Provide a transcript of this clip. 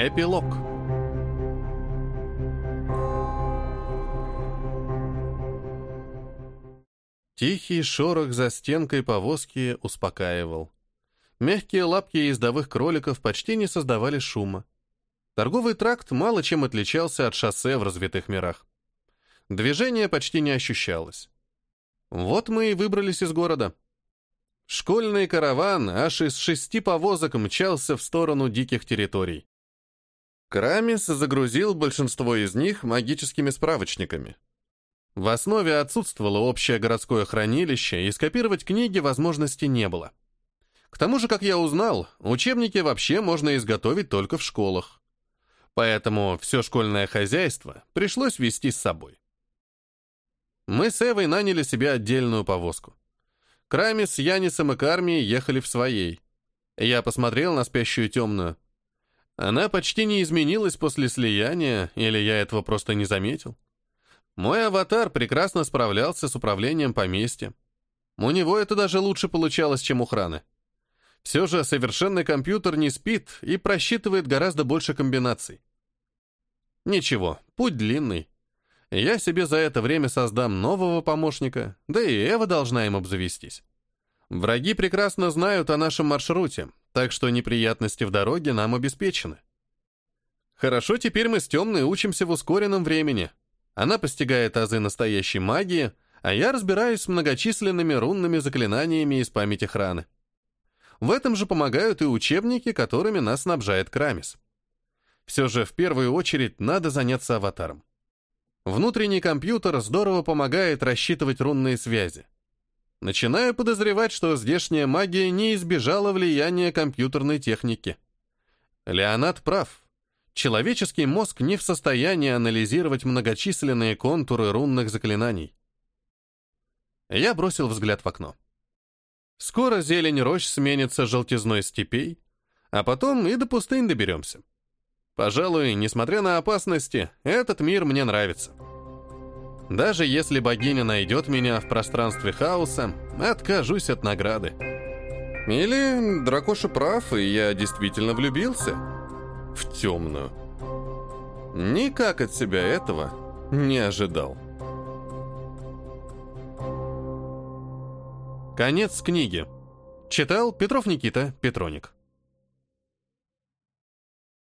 Эпилог Тихий шорох за стенкой повозки успокаивал. Мягкие лапки ездовых кроликов почти не создавали шума. Торговый тракт мало чем отличался от шоссе в развитых мирах. Движение почти не ощущалось. Вот мы и выбрались из города. Школьный караван аж из шести повозок мчался в сторону диких территорий. Крамис загрузил большинство из них магическими справочниками. В основе отсутствовало общее городское хранилище, и скопировать книги возможности не было. К тому же, как я узнал, учебники вообще можно изготовить только в школах. Поэтому все школьное хозяйство пришлось вести с собой. Мы с Эвой наняли себе отдельную повозку. Крами с Янисом и Кармией ехали в своей. Я посмотрел на спящую темную. Она почти не изменилась после слияния, или я этого просто не заметил. Мой аватар прекрасно справлялся с управлением поместья. У него это даже лучше получалось, чем у Храны. Все же совершенный компьютер не спит и просчитывает гораздо больше комбинаций. Ничего, путь длинный. Я себе за это время создам нового помощника, да и Эва должна им обзавестись. Враги прекрасно знают о нашем маршруте, так что неприятности в дороге нам обеспечены. Хорошо, теперь мы с Темной учимся в ускоренном времени, она постигает азы настоящей магии, а я разбираюсь с многочисленными рунными заклинаниями из памяти храны. В этом же помогают и учебники, которыми нас снабжает Крамис. Все же в первую очередь надо заняться аватаром. Внутренний компьютер здорово помогает рассчитывать рунные связи. Начинаю подозревать, что здешняя магия не избежала влияния компьютерной техники. Леонат прав. Человеческий мозг не в состоянии анализировать многочисленные контуры рунных заклинаний. Я бросил взгляд в окно. Скоро зелень рощ сменится желтизной степей, а потом и до пустынь доберемся. Пожалуй, несмотря на опасности, этот мир мне нравится. Даже если богиня найдет меня в пространстве хаоса, откажусь от награды. Или Дракоша прав, и я действительно влюбился в темную. Никак от себя этого не ожидал. Конец книги. Читал Петров Никита Петроник.